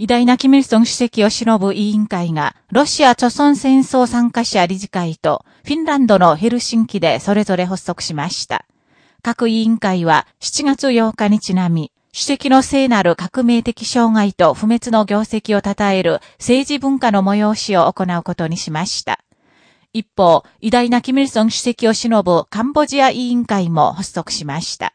偉大なキミルソン主席を忍ぶ委員会が、ロシア著存戦争参加者理事会と、フィンランドのヘルシンキでそれぞれ発足しました。各委員会は7月8日にちなみ、主席の聖なる革命的障害と不滅の業績を称える政治文化の催しを行うことにしました。一方、偉大なキミルソン主席を忍ぶカンボジア委員会も発足しました。